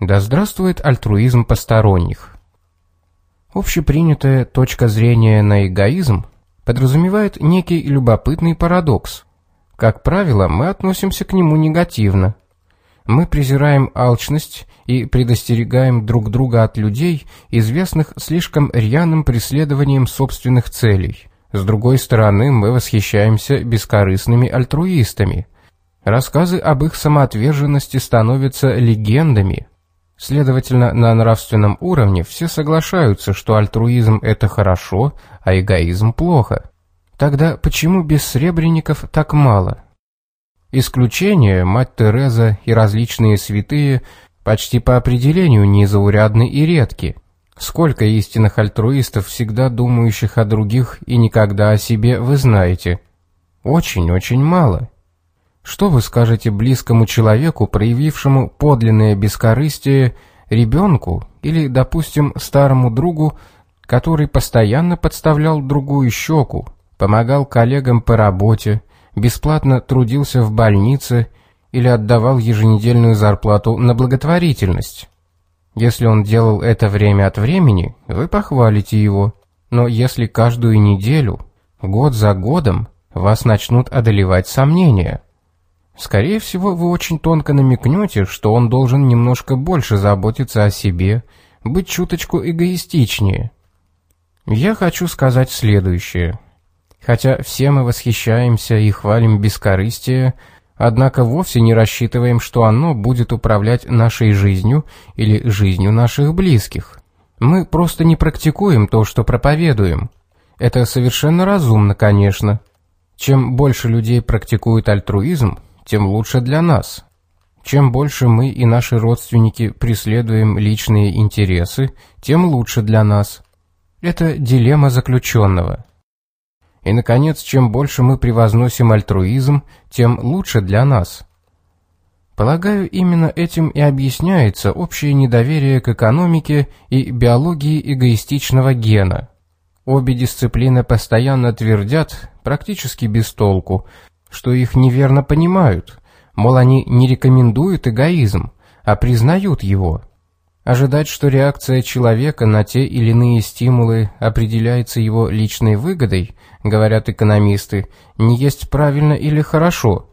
Да здравствует альтруизм посторонних. Общепринятая точка зрения на эгоизм подразумевает некий любопытный парадокс. Как правило, мы относимся к нему негативно. Мы презираем алчность и предостерегаем друг друга от людей, известных слишком рьяным преследованием собственных целей. С другой стороны, мы восхищаемся бескорыстными альтруистами. Рассказы об их самоотверженности становятся легендами. Следовательно, на нравственном уровне все соглашаются, что альтруизм – это хорошо, а эгоизм – плохо. Тогда почему бессребренников так мало? Исключения, мать Тереза и различные святые, почти по определению незаурядны и редки. Сколько истинных альтруистов, всегда думающих о других и никогда о себе, вы знаете? Очень-очень мало. Что вы скажете близкому человеку, проявившему подлинное бескорыстие, ребенку или, допустим, старому другу, который постоянно подставлял другую щеку, помогал коллегам по работе, бесплатно трудился в больнице или отдавал еженедельную зарплату на благотворительность? Если он делал это время от времени, вы похвалите его. Но если каждую неделю, год за годом, вас начнут одолевать сомнения – Скорее всего, вы очень тонко намекнете, что он должен немножко больше заботиться о себе, быть чуточку эгоистичнее. Я хочу сказать следующее. Хотя все мы восхищаемся и хвалим бескорыстие, однако вовсе не рассчитываем, что оно будет управлять нашей жизнью или жизнью наших близких. Мы просто не практикуем то, что проповедуем. Это совершенно разумно, конечно. Чем больше людей практикуют альтруизм, тем лучше для нас. Чем больше мы и наши родственники преследуем личные интересы, тем лучше для нас. Это дилемма заключенного. И, наконец, чем больше мы превозносим альтруизм, тем лучше для нас. Полагаю, именно этим и объясняется общее недоверие к экономике и биологии эгоистичного гена. Обе дисциплины постоянно твердят, практически без толку, что их неверно понимают, мол, они не рекомендуют эгоизм, а признают его. Ожидать, что реакция человека на те или иные стимулы определяется его личной выгодой, говорят экономисты, не есть правильно или хорошо.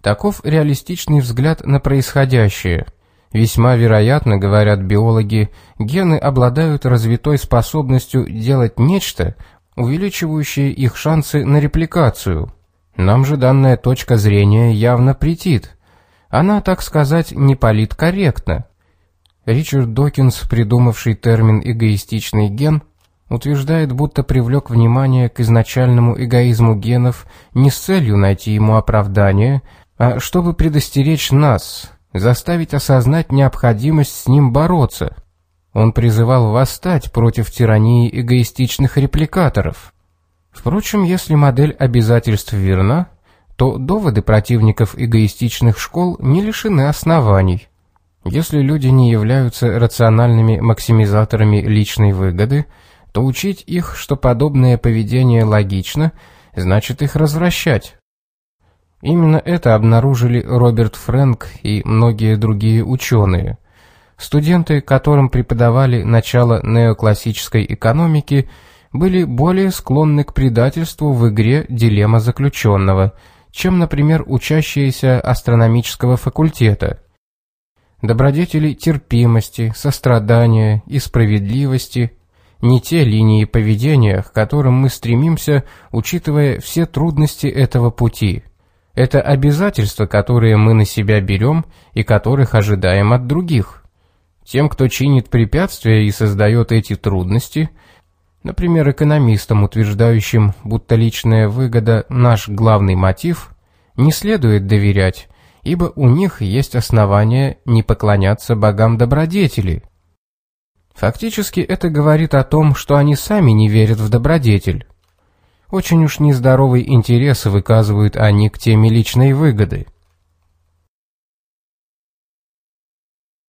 Таков реалистичный взгляд на происходящее. Весьма вероятно, говорят биологи, гены обладают развитой способностью делать нечто, увеличивающее их шансы на репликацию – нам же данная точка зрения явно претит. Она, так сказать, не политкорректна. Ричард Докинс, придумавший термин «эгоистичный ген», утверждает, будто привлек внимание к изначальному эгоизму генов не с целью найти ему оправдание, а чтобы предостеречь нас, заставить осознать необходимость с ним бороться. Он призывал восстать против тирании эгоистичных репликаторов. Впрочем, если модель обязательств верна, то доводы противников эгоистичных школ не лишены оснований. Если люди не являются рациональными максимизаторами личной выгоды, то учить их, что подобное поведение логично, значит их развращать. Именно это обнаружили Роберт Фрэнк и многие другие ученые. Студенты, которым преподавали начало неоклассической экономики – были более склонны к предательству в игре «Дилемма заключенного», чем, например, учащиеся астрономического факультета. Добродетели терпимости, сострадания и справедливости – не те линии поведения, к которым мы стремимся, учитывая все трудности этого пути. Это обязательства, которые мы на себя берем и которых ожидаем от других. Тем, кто чинит препятствия и создает эти трудности – Например, экономистам, утверждающим, будто личная выгода – наш главный мотив, не следует доверять, ибо у них есть основания не поклоняться богам добродетели. Фактически это говорит о том, что они сами не верят в добродетель. Очень уж нездоровый интерес выказывают они к теме личной выгоды.